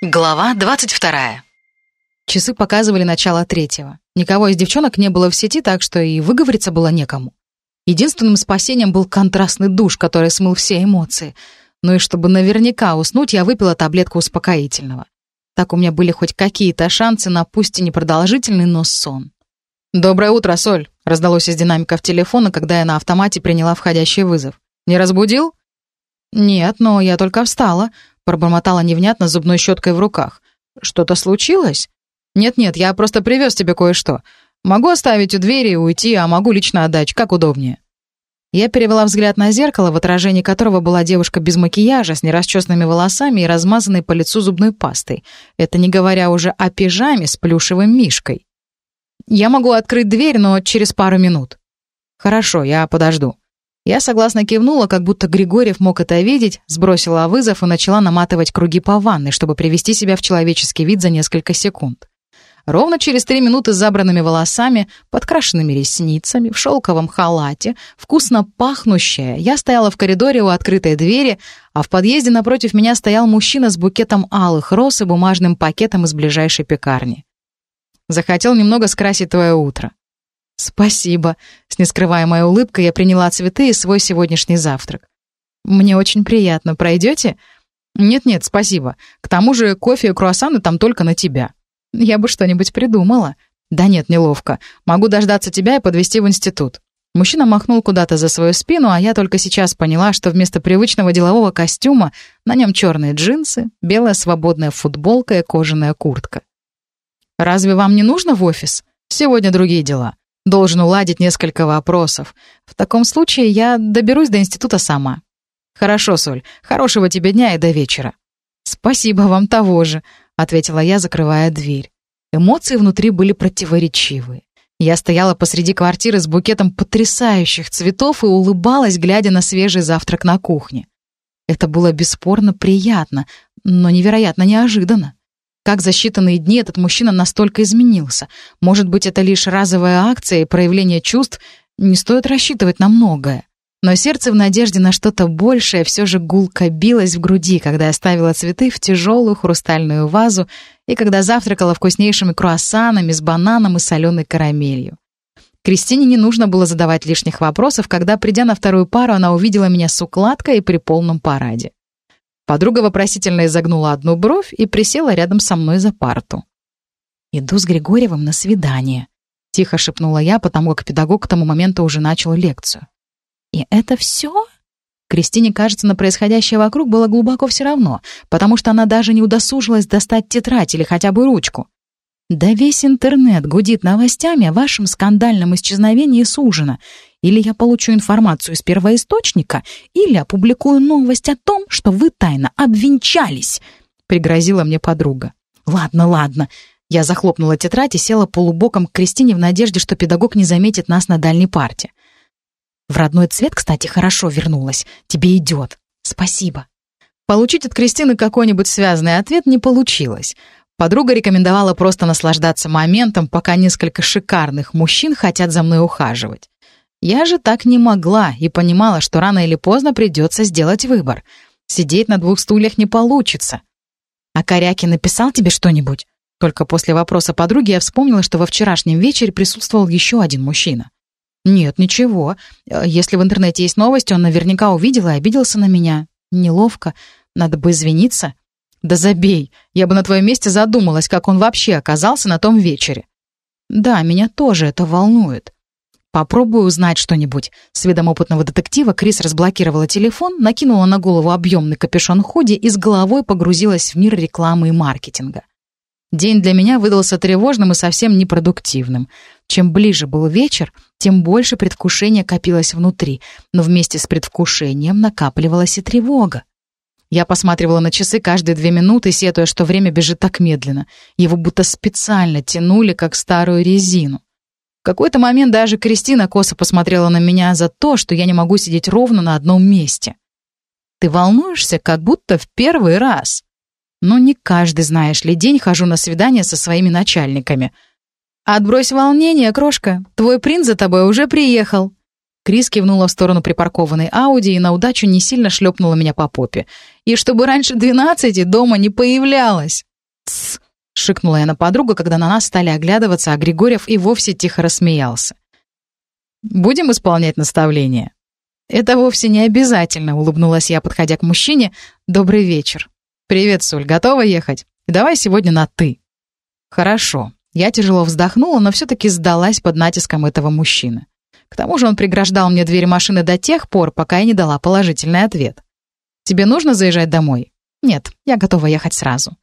Глава двадцать вторая. Часы показывали начало третьего. Никого из девчонок не было в сети, так что и выговориться было некому. Единственным спасением был контрастный душ, который смыл все эмоции. Ну и чтобы наверняка уснуть, я выпила таблетку успокоительного. Так у меня были хоть какие-то шансы на пусть и непродолжительный, но сон. «Доброе утро, Соль!» — раздалось из динамиков телефона, когда я на автомате приняла входящий вызов. «Не разбудил?» «Нет, но я только встала», Пробормотала невнятно зубной щеткой в руках. «Что-то случилось?» «Нет-нет, я просто привез тебе кое-что. Могу оставить у двери и уйти, а могу лично отдать, как удобнее». Я перевела взгляд на зеркало, в отражении которого была девушка без макияжа, с нерасчесанными волосами и размазанной по лицу зубной пастой. Это не говоря уже о пижаме с плюшевым мишкой. «Я могу открыть дверь, но через пару минут». «Хорошо, я подожду». Я согласно кивнула, как будто Григорьев мог это видеть, сбросила вызов и начала наматывать круги по ванной, чтобы привести себя в человеческий вид за несколько секунд. Ровно через три минуты с забранными волосами, подкрашенными ресницами, в шелковом халате, вкусно пахнущая, я стояла в коридоре у открытой двери, а в подъезде напротив меня стоял мужчина с букетом алых роз и бумажным пакетом из ближайшей пекарни. «Захотел немного скрасить твое утро. «Спасибо». С нескрываемой улыбкой я приняла цветы и свой сегодняшний завтрак. «Мне очень приятно. Пройдете?» «Нет-нет, спасибо. К тому же кофе и круассаны там только на тебя». «Я бы что-нибудь придумала». «Да нет, неловко. Могу дождаться тебя и подвезти в институт». Мужчина махнул куда-то за свою спину, а я только сейчас поняла, что вместо привычного делового костюма на нем черные джинсы, белая свободная футболка и кожаная куртка. «Разве вам не нужно в офис? Сегодня другие дела. Должен уладить несколько вопросов. В таком случае я доберусь до института сама. Хорошо, Соль. Хорошего тебе дня и до вечера. Спасибо вам того же, ответила я, закрывая дверь. Эмоции внутри были противоречивые. Я стояла посреди квартиры с букетом потрясающих цветов и улыбалась, глядя на свежий завтрак на кухне. Это было бесспорно приятно, но невероятно неожиданно. Как за считанные дни этот мужчина настолько изменился? Может быть, это лишь разовая акция и проявление чувств? Не стоит рассчитывать на многое. Но сердце в надежде на что-то большее все же гулко билось в груди, когда я ставила цветы в тяжелую хрустальную вазу и когда завтракала вкуснейшими круассанами с бананом и соленой карамелью. Кристине не нужно было задавать лишних вопросов, когда, придя на вторую пару, она увидела меня с укладкой и при полном параде. Подруга вопросительно изогнула одну бровь и присела рядом со мной за парту. «Иду с Григорьевым на свидание», — тихо шепнула я, потому как педагог к тому моменту уже начал лекцию. «И это все?» Кристине, кажется, на происходящее вокруг было глубоко все равно, потому что она даже не удосужилась достать тетрадь или хотя бы ручку. Да весь интернет гудит новостями о вашем скандальном исчезновении с ужина. Или я получу информацию из первоисточника, или опубликую новость о том, что вы тайно обвенчались», — пригрозила мне подруга. «Ладно, ладно». Я захлопнула тетрадь и села полубоком к Кристине в надежде, что педагог не заметит нас на дальней парте. «В родной цвет, кстати, хорошо вернулась. Тебе идет. Спасибо». Получить от Кристины какой-нибудь связанный ответ не получилось. Подруга рекомендовала просто наслаждаться моментом, пока несколько шикарных мужчин хотят за мной ухаживать. Я же так не могла и понимала, что рано или поздно придется сделать выбор. Сидеть на двух стульях не получится. «А Корякин написал тебе что-нибудь?» Только после вопроса подруги я вспомнила, что во вчерашнем вечере присутствовал еще один мужчина. «Нет, ничего. Если в интернете есть новости, он наверняка увидел и обиделся на меня. Неловко. Надо бы извиниться. «Да забей! Я бы на твоем месте задумалась, как он вообще оказался на том вечере». «Да, меня тоже это волнует». «Попробую узнать что-нибудь». С видом опытного детектива Крис разблокировала телефон, накинула на голову объемный капюшон худи и с головой погрузилась в мир рекламы и маркетинга. День для меня выдался тревожным и совсем непродуктивным. Чем ближе был вечер, тем больше предвкушения копилось внутри, но вместе с предвкушением накапливалась и тревога. Я посматривала на часы каждые две минуты, сетуя, что время бежит так медленно. Его будто специально тянули, как старую резину. В какой-то момент даже Кристина косо посмотрела на меня за то, что я не могу сидеть ровно на одном месте. «Ты волнуешься, как будто в первый раз». «Ну, не каждый, знаешь ли, день хожу на свидание со своими начальниками». «Отбрось волнение, крошка, твой принц за тобой уже приехал», Крис кивнула в сторону припаркованной Ауди и на удачу не сильно шлепнула меня по попе. «И чтобы раньше двенадцати дома не появлялась!» шикнула я на подругу, когда на нас стали оглядываться, а Григорьев и вовсе тихо рассмеялся. «Будем исполнять наставления?» «Это вовсе не обязательно», — улыбнулась я, подходя к мужчине. «Добрый вечер». «Привет, Соль, готова ехать? Давай сегодня на «ты». «Хорошо». Я тяжело вздохнула, но все-таки сдалась под натиском этого мужчины. К тому же он преграждал мне дверь машины до тех пор, пока я не дала положительный ответ. «Тебе нужно заезжать домой?» «Нет, я готова ехать сразу».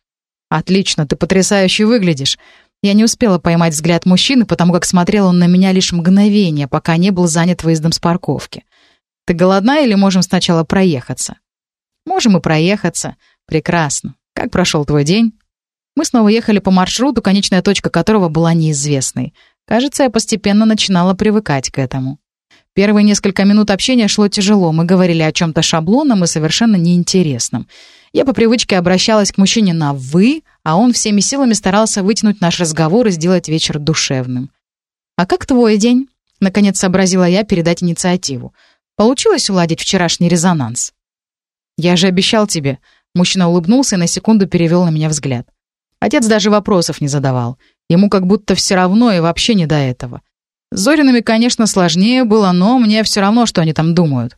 «Отлично, ты потрясающе выглядишь». Я не успела поймать взгляд мужчины, потому как смотрел он на меня лишь мгновение, пока не был занят выездом с парковки. «Ты голодна или можем сначала проехаться?» «Можем и проехаться. Прекрасно. Как прошел твой день?» Мы снова ехали по маршруту, конечная точка которого была неизвестной. Кажется, я постепенно начинала привыкать к этому. Первые несколько минут общения шло тяжело, мы говорили о чем-то шаблонном и совершенно неинтересном. Я по привычке обращалась к мужчине на «вы», а он всеми силами старался вытянуть наш разговор и сделать вечер душевным. «А как твой день?» — наконец сообразила я передать инициативу. «Получилось уладить вчерашний резонанс?» «Я же обещал тебе». Мужчина улыбнулся и на секунду перевел на меня взгляд. Отец даже вопросов не задавал. Ему как будто все равно и вообще не до этого. С Зоринами, конечно, сложнее было, но мне все равно, что они там думают.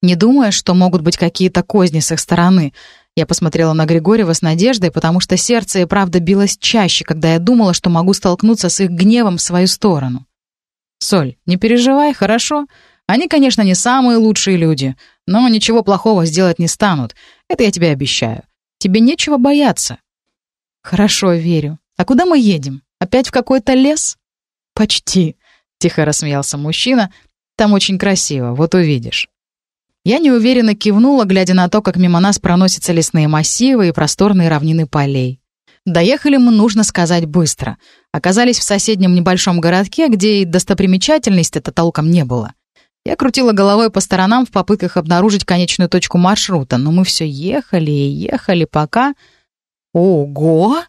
Не думая, что могут быть какие-то козни с их стороны. Я посмотрела на Григорьева с надеждой, потому что сердце и правда билось чаще, когда я думала, что могу столкнуться с их гневом в свою сторону. «Соль, не переживай, хорошо? Они, конечно, не самые лучшие люди, но ничего плохого сделать не станут. Это я тебе обещаю. Тебе нечего бояться». «Хорошо, верю. А куда мы едем? Опять в какой-то лес?» «Почти», — тихо рассмеялся мужчина. «Там очень красиво, вот увидишь». Я неуверенно кивнула, глядя на то, как мимо нас проносятся лесные массивы и просторные равнины полей. Доехали мы, нужно сказать, быстро. Оказались в соседнем небольшом городке, где и достопримечательности-то толком не было. Я крутила головой по сторонам в попытках обнаружить конечную точку маршрута, но мы все ехали и ехали, пока... Ого!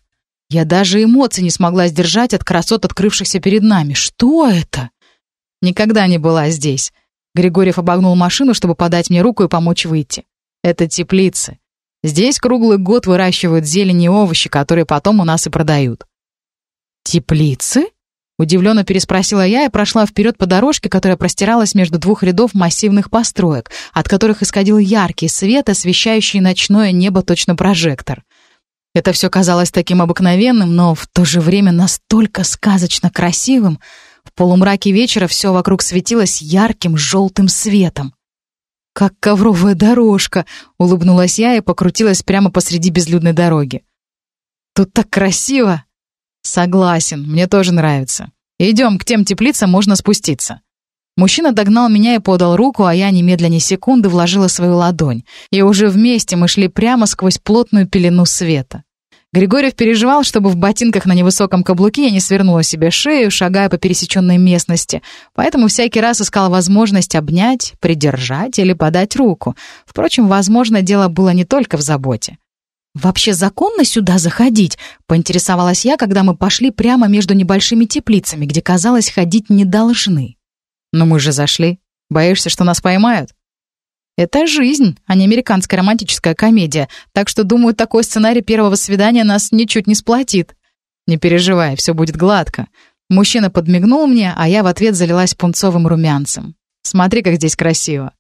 Я даже эмоций не смогла сдержать от красот, открывшихся перед нами. Что это? Никогда не была здесь. Григорьев обогнул машину, чтобы подать мне руку и помочь выйти. Это теплицы. Здесь круглый год выращивают зелень и овощи, которые потом у нас и продают. Теплицы? Удивленно переспросила я и прошла вперед по дорожке, которая простиралась между двух рядов массивных построек, от которых исходил яркий свет, освещающий ночное небо точно прожектор. Это все казалось таким обыкновенным, но в то же время настолько сказочно красивым. В полумраке вечера все вокруг светилось ярким желтым светом. «Как ковровая дорожка!» — улыбнулась я и покрутилась прямо посреди безлюдной дороги. «Тут так красиво!» «Согласен, мне тоже нравится. Идем, к тем теплицам можно спуститься». Мужчина догнал меня и подал руку, а я немедленно секунды вложила свою ладонь. И уже вместе мы шли прямо сквозь плотную пелену света. Григорьев переживал, чтобы в ботинках на невысоком каблуке я не свернула себе шею, шагая по пересеченной местности, поэтому всякий раз искал возможность обнять, придержать или подать руку. Впрочем, возможно, дело было не только в заботе. «Вообще законно сюда заходить?» — поинтересовалась я, когда мы пошли прямо между небольшими теплицами, где, казалось, ходить не должны. «Но мы же зашли. Боишься, что нас поймают?» «Это жизнь, а не американская романтическая комедия, так что, думаю, такой сценарий первого свидания нас ничуть не сплотит». «Не переживай, все будет гладко». Мужчина подмигнул мне, а я в ответ залилась пунцовым румянцем. «Смотри, как здесь красиво».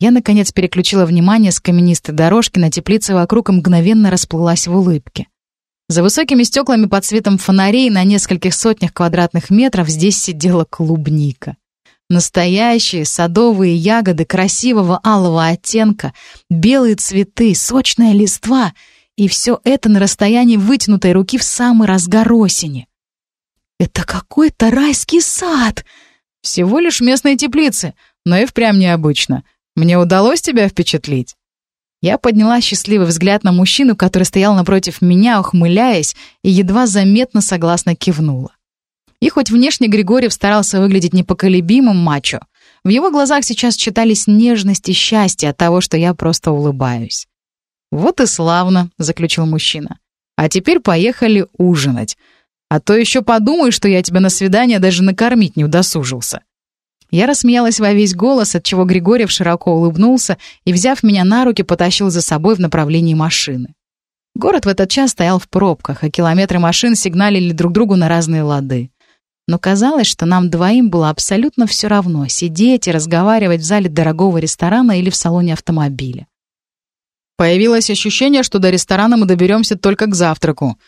Я, наконец, переключила внимание с каменистой дорожки на теплицы вокруг и мгновенно расплылась в улыбке. За высокими стеклами под светом фонарей на нескольких сотнях квадратных метров здесь сидела клубника. Настоящие садовые ягоды красивого алого оттенка, белые цветы, сочная листва — и все это на расстоянии вытянутой руки в самый разгар осени. «Это какой-то райский сад!» «Всего лишь местные теплицы, но и впрямь необычно. Мне удалось тебя впечатлить?» Я подняла счастливый взгляд на мужчину, который стоял напротив меня, ухмыляясь, и едва заметно согласно кивнула. И хоть внешне Григорьев старался выглядеть непоколебимым мачо, в его глазах сейчас читались нежность и счастье от того, что я просто улыбаюсь. «Вот и славно», — заключил мужчина. «А теперь поехали ужинать. А то еще подумай, что я тебя на свидание даже накормить не удосужился». Я рассмеялась во весь голос, отчего Григорьев широко улыбнулся и, взяв меня на руки, потащил за собой в направлении машины. Город в этот час стоял в пробках, а километры машин сигналили друг другу на разные лады. Но казалось, что нам двоим было абсолютно все равно сидеть и разговаривать в зале дорогого ресторана или в салоне автомобиля. Появилось ощущение, что до ресторана мы доберемся только к завтраку.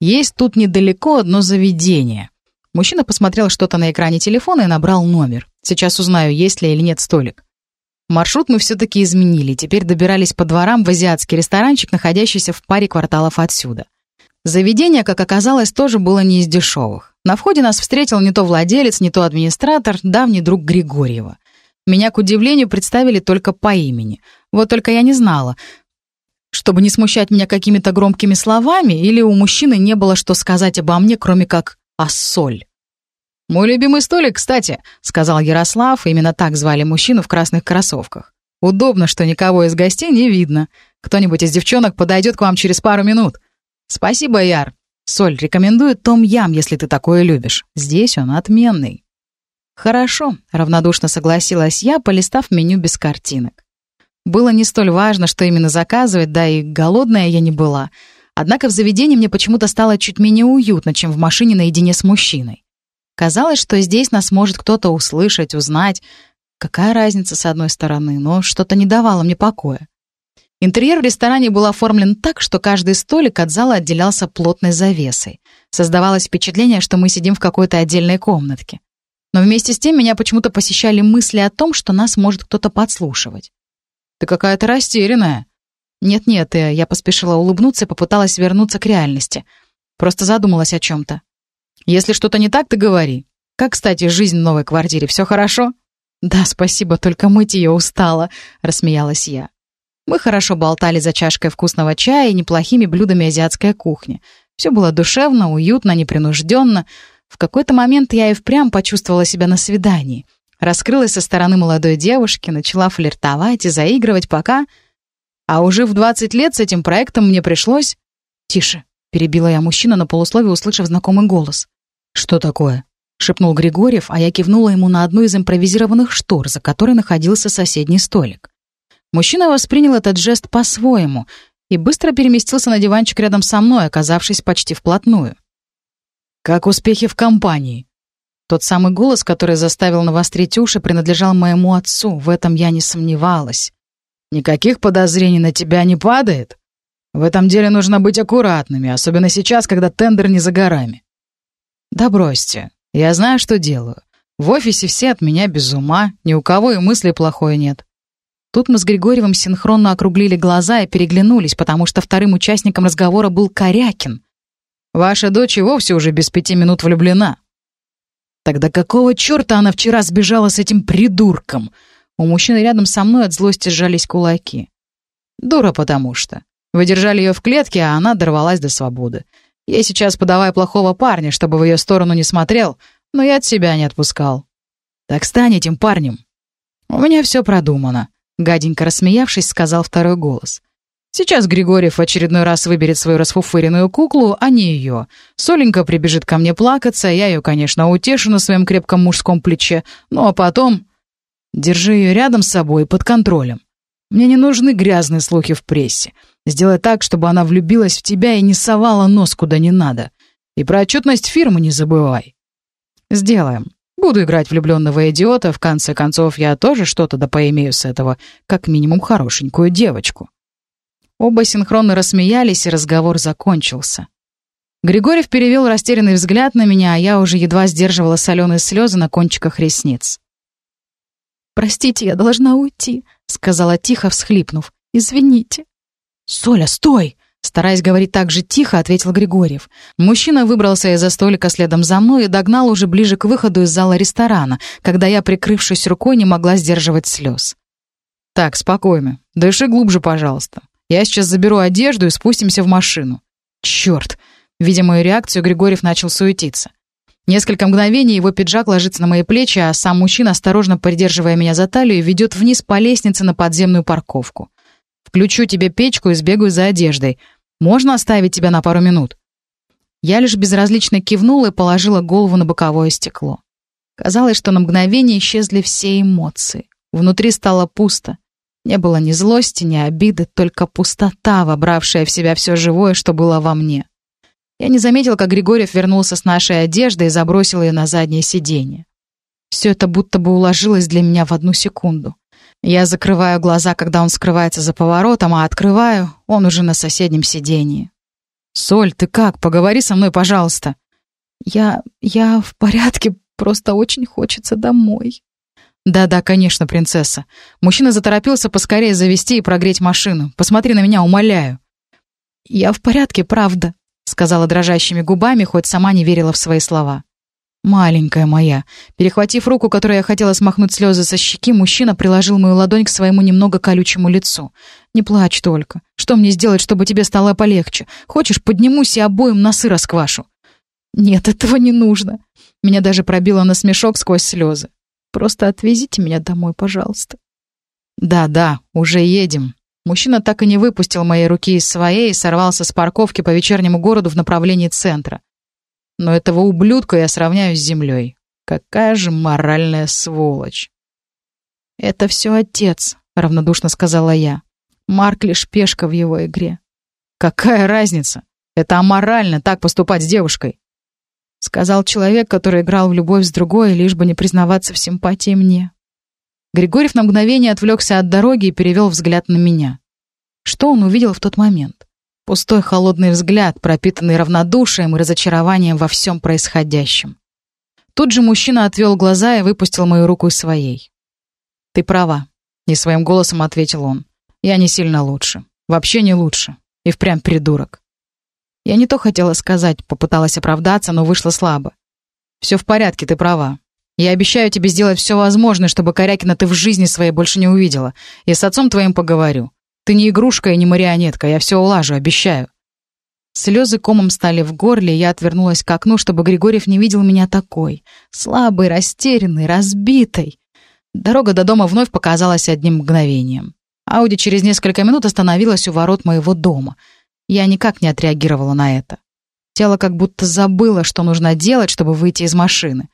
Есть тут недалеко одно заведение. Мужчина посмотрел что-то на экране телефона и набрал номер. Сейчас узнаю, есть ли или нет столик. Маршрут мы все-таки изменили, теперь добирались по дворам в азиатский ресторанчик, находящийся в паре кварталов отсюда. Заведение, как оказалось, тоже было не из дешевых. На входе нас встретил не то владелец, не то администратор, давний друг Григорьева. Меня, к удивлению, представили только по имени. Вот только я не знала, чтобы не смущать меня какими-то громкими словами, или у мужчины не было что сказать обо мне, кроме как «ассоль». «Мой любимый столик, кстати», — сказал Ярослав, именно так звали мужчину в красных кроссовках. «Удобно, что никого из гостей не видно. Кто-нибудь из девчонок подойдет к вам через пару минут». «Спасибо, Яр. Соль, рекомендую Том Ям, если ты такое любишь. Здесь он отменный». «Хорошо», — равнодушно согласилась я, полистав меню без картинок. Было не столь важно, что именно заказывать, да и голодная я не была. Однако в заведении мне почему-то стало чуть менее уютно, чем в машине наедине с мужчиной. Казалось, что здесь нас может кто-то услышать, узнать. Какая разница с одной стороны, но что-то не давало мне покоя. Интерьер в ресторане был оформлен так, что каждый столик от зала отделялся плотной завесой. Создавалось впечатление, что мы сидим в какой-то отдельной комнатке. Но вместе с тем меня почему-то посещали мысли о том, что нас может кто-то подслушивать. «Ты какая-то растерянная». «Нет-нет», э, я поспешила улыбнуться и попыталась вернуться к реальности. Просто задумалась о чем-то. Если что-то не так, ты говори. Как, кстати, жизнь в новой квартире? Все хорошо?» «Да, спасибо, только мыть ее устала», — рассмеялась я. Мы хорошо болтали за чашкой вкусного чая и неплохими блюдами азиатской кухни. Все было душевно, уютно, непринужденно. В какой-то момент я и впрямь почувствовала себя на свидании. Раскрылась со стороны молодой девушки, начала флиртовать и заигрывать, пока... А уже в 20 лет с этим проектом мне пришлось... «Тише», — перебила я мужчину на полусловие, услышав знакомый голос. «Что такое?» — шепнул Григорьев, а я кивнула ему на одну из импровизированных штор, за которой находился соседний столик. Мужчина воспринял этот жест по-своему и быстро переместился на диванчик рядом со мной, оказавшись почти вплотную. «Как успехи в компании?» Тот самый голос, который заставил навострить уши, принадлежал моему отцу, в этом я не сомневалась. «Никаких подозрений на тебя не падает? В этом деле нужно быть аккуратными, особенно сейчас, когда тендер не за горами. «Да бросьте. Я знаю, что делаю. В офисе все от меня без ума, ни у кого и мысли плохой нет». Тут мы с Григорьевым синхронно округлили глаза и переглянулись, потому что вторым участником разговора был Корякин. «Ваша дочь и вовсе уже без пяти минут влюблена». «Тогда какого черта она вчера сбежала с этим придурком?» У мужчины рядом со мной от злости сжались кулаки. «Дура потому что. Вы держали ее в клетке, а она дорвалась до свободы. Я сейчас подавай плохого парня, чтобы в ее сторону не смотрел, но я от себя не отпускал. Так стань этим парнем. У меня все продумано, гаденько рассмеявшись, сказал второй голос. Сейчас Григорьев в очередной раз выберет свою расфуфыренную куклу, а не ее. Соленька прибежит ко мне плакаться, я ее, конечно, утешу на своем крепком мужском плече, ну а потом... Держи ее рядом с собой, под контролем. Мне не нужны грязные слухи в прессе. Сделай так, чтобы она влюбилась в тебя и не совала нос куда не надо. И про отчетность фирмы не забывай. Сделаем. Буду играть влюбленного идиота, в конце концов, я тоже что-то да поимею с этого, как минимум хорошенькую девочку. Оба синхронно рассмеялись, и разговор закончился. Григорьев перевел растерянный взгляд на меня, а я уже едва сдерживала соленые слезы на кончиках ресниц. «Простите, я должна уйти», — сказала тихо, всхлипнув. «Извините». «Соля, стой!» Стараясь говорить так же тихо, ответил Григорьев. Мужчина выбрался из-за столика следом за мной и догнал уже ближе к выходу из зала ресторана, когда я, прикрывшись рукой, не могла сдерживать слез. «Так, спокойно. Дыши глубже, пожалуйста. Я сейчас заберу одежду и спустимся в машину». «Черт!» Видя мою реакцию, Григорьев начал суетиться. Несколько мгновений его пиджак ложится на мои плечи, а сам мужчина, осторожно придерживая меня за талию, ведет вниз по лестнице на подземную парковку. Включу тебе печку и сбегаю за одеждой. Можно оставить тебя на пару минут?» Я лишь безразлично кивнула и положила голову на боковое стекло. Казалось, что на мгновение исчезли все эмоции. Внутри стало пусто. Не было ни злости, ни обиды, только пустота, вобравшая в себя все живое, что было во мне. Я не заметил, как Григорьев вернулся с нашей одеждой и забросил ее на заднее сиденье. Все это будто бы уложилось для меня в одну секунду. Я закрываю глаза, когда он скрывается за поворотом, а открываю, он уже на соседнем сиденье. «Соль, ты как? Поговори со мной, пожалуйста». «Я... я в порядке, просто очень хочется домой». «Да-да, конечно, принцесса». Мужчина заторопился поскорее завести и прогреть машину. «Посмотри на меня, умоляю». «Я в порядке, правда», — сказала дрожащими губами, хоть сама не верила в свои слова. «Маленькая моя». Перехватив руку, которой я хотела смахнуть слезы со щеки, мужчина приложил мою ладонь к своему немного колючему лицу. «Не плачь только. Что мне сделать, чтобы тебе стало полегче? Хочешь, поднимусь и обоим носы расквашу?» «Нет, этого не нужно». Меня даже пробило на смешок сквозь слезы. «Просто отвезите меня домой, пожалуйста». «Да, да, уже едем». Мужчина так и не выпустил моей руки из своей и сорвался с парковки по вечернему городу в направлении центра. Но этого ублюдка я сравняю с землей. Какая же моральная сволочь. «Это все отец», — равнодушно сказала я. «Марк лишь пешка в его игре». «Какая разница? Это аморально так поступать с девушкой», — сказал человек, который играл в любовь с другой, лишь бы не признаваться в симпатии мне. Григорьев на мгновение отвлекся от дороги и перевел взгляд на меня. Что он увидел в тот момент? Пустой холодный взгляд, пропитанный равнодушием и разочарованием во всем происходящем. Тут же мужчина отвел глаза и выпустил мою руку из своей. «Ты права», — не своим голосом ответил он. «Я не сильно лучше. Вообще не лучше. И впрямь придурок». Я не то хотела сказать, попыталась оправдаться, но вышло слабо. «Все в порядке, ты права. Я обещаю тебе сделать все возможное, чтобы Корякина ты в жизни своей больше не увидела. И с отцом твоим поговорю. Ты не игрушка и не марионетка, я все улажу, обещаю». Слезы комом стали в горле, я отвернулась к окну, чтобы Григорьев не видел меня такой. Слабой, растерянной, разбитой. Дорога до дома вновь показалась одним мгновением. Ауди через несколько минут остановилась у ворот моего дома. Я никак не отреагировала на это. Тело как будто забыло, что нужно делать, чтобы выйти из машины.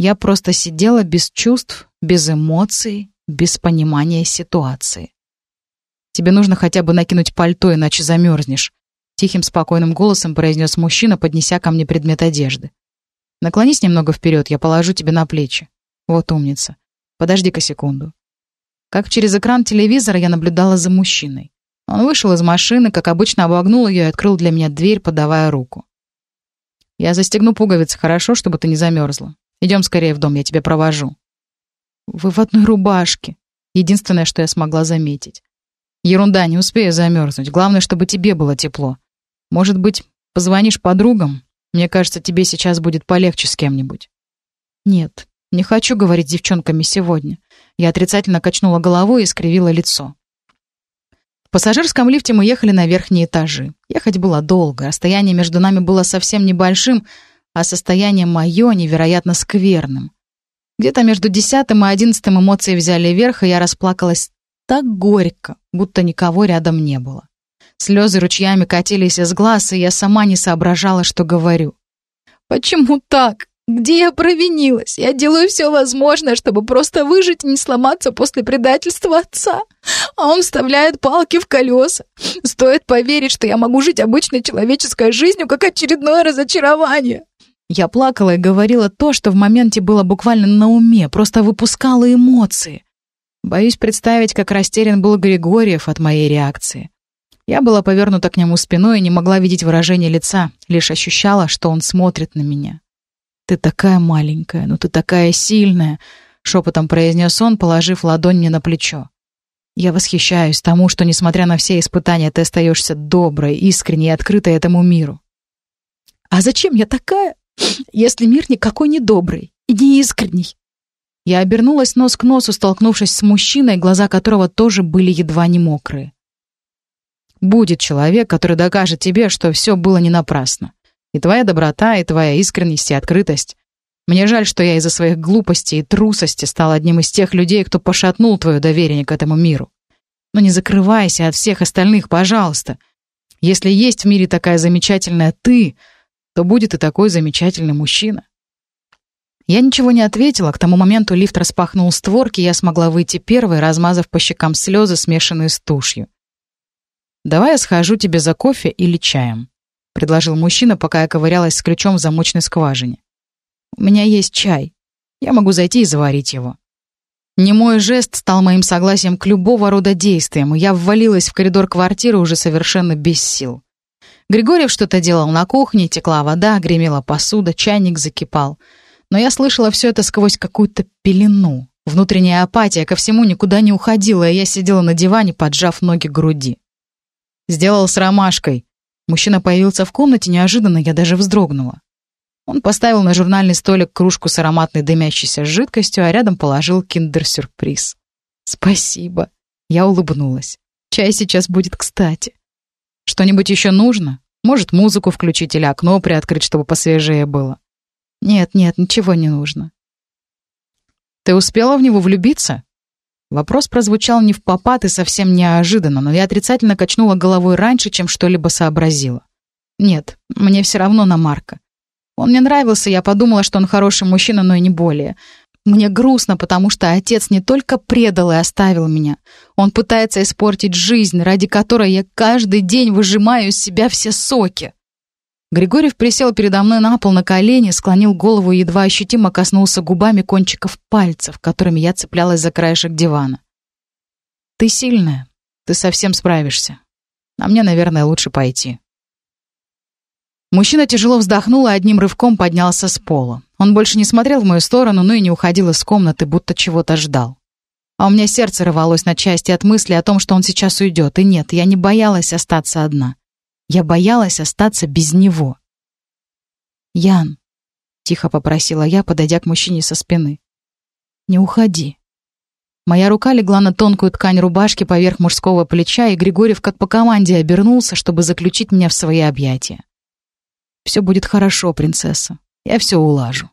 Я просто сидела без чувств, без эмоций, без понимания ситуации. Тебе нужно хотя бы накинуть пальто, иначе замерзнешь», — тихим спокойным голосом произнес мужчина, поднеся ко мне предмет одежды. «Наклонись немного вперед, я положу тебе на плечи. Вот умница. Подожди-ка секунду». Как через экран телевизора я наблюдала за мужчиной. Он вышел из машины, как обычно обогнул ее и открыл для меня дверь, подавая руку. «Я застегну пуговицы, хорошо, чтобы ты не замерзла. Идем скорее в дом, я тебя провожу». «Вы в одной рубашке», — единственное, что я смогла заметить. Ерунда, не успею замерзнуть. Главное, чтобы тебе было тепло. Может быть, позвонишь подругам? Мне кажется, тебе сейчас будет полегче с кем-нибудь. Нет, не хочу говорить с девчонками сегодня. Я отрицательно качнула головой и скривила лицо. В пассажирском лифте мы ехали на верхние этажи. Ехать было долго, расстояние между нами было совсем небольшим, а состояние мое невероятно скверным. Где-то между десятым и одиннадцатым эмоции взяли верх, и я расплакалась так горько, будто никого рядом не было. Слезы ручьями катились из глаз, и я сама не соображала, что говорю. «Почему так? Где я провинилась? Я делаю все возможное, чтобы просто выжить и не сломаться после предательства отца. А он вставляет палки в колеса. Стоит поверить, что я могу жить обычной человеческой жизнью, как очередное разочарование». Я плакала и говорила то, что в моменте было буквально на уме, просто выпускала эмоции. Боюсь представить, как растерян был Григорьев от моей реакции. Я была повернута к нему спиной и не могла видеть выражение лица, лишь ощущала, что он смотрит на меня. «Ты такая маленькая, но ты такая сильная», — шепотом произнес он, положив ладонь мне на плечо. «Я восхищаюсь тому, что, несмотря на все испытания, ты остаешься доброй, искренней и открытой этому миру». «А зачем я такая, если мир никакой не добрый и не искренний?» Я обернулась нос к носу, столкнувшись с мужчиной, глаза которого тоже были едва не мокрые. Будет человек, который докажет тебе, что все было не напрасно. И твоя доброта, и твоя искренность, и открытость. Мне жаль, что я из-за своих глупостей и трусости стал одним из тех людей, кто пошатнул твое доверие к этому миру. Но не закрывайся от всех остальных, пожалуйста. Если есть в мире такая замечательная ты, то будет и такой замечательный мужчина. Я ничего не ответила. К тому моменту лифт распахнул створки, я смогла выйти первой, размазав по щекам слезы, смешанные с тушью. «Давай я схожу тебе за кофе или чаем», — предложил мужчина, пока я ковырялась с ключом в замочной скважине. «У меня есть чай. Я могу зайти и заварить его». Немой жест стал моим согласием к любого рода действиям, и я ввалилась в коридор квартиры уже совершенно без сил. Григорьев что-то делал на кухне, текла вода, гремела посуда, чайник закипал. Но я слышала все это сквозь какую-то пелену. Внутренняя апатия ко всему никуда не уходила, и я сидела на диване, поджав ноги к груди. «Сделал с ромашкой». Мужчина появился в комнате неожиданно, я даже вздрогнула. Он поставил на журнальный столик кружку с ароматной дымящейся жидкостью, а рядом положил киндер-сюрприз. «Спасибо». Я улыбнулась. «Чай сейчас будет кстати». «Что-нибудь еще нужно? Может, музыку включить или окно приоткрыть, чтобы посвежее было?» «Нет, нет, ничего не нужно». «Ты успела в него влюбиться?» Вопрос прозвучал не в попад и совсем неожиданно, но я отрицательно качнула головой раньше, чем что-либо сообразила. «Нет, мне все равно на Марка. Он мне нравился, я подумала, что он хороший мужчина, но и не более. Мне грустно, потому что отец не только предал и оставил меня. Он пытается испортить жизнь, ради которой я каждый день выжимаю из себя все соки. Григорьев присел передо мной на пол на колени, склонил голову и едва ощутимо коснулся губами кончиков пальцев, которыми я цеплялась за краешек дивана. «Ты сильная. Ты совсем справишься. А мне, наверное, лучше пойти». Мужчина тяжело вздохнул и одним рывком поднялся с пола. Он больше не смотрел в мою сторону, но и не уходил из комнаты, будто чего-то ждал. А у меня сердце рвалось на части от мысли о том, что он сейчас уйдет. И нет, я не боялась остаться одна. Я боялась остаться без него. «Ян», — тихо попросила я, подойдя к мужчине со спины, — «не уходи». Моя рука легла на тонкую ткань рубашки поверх мужского плеча, и Григорьев как по команде обернулся, чтобы заключить меня в свои объятия. Все будет хорошо, принцесса. Я все улажу.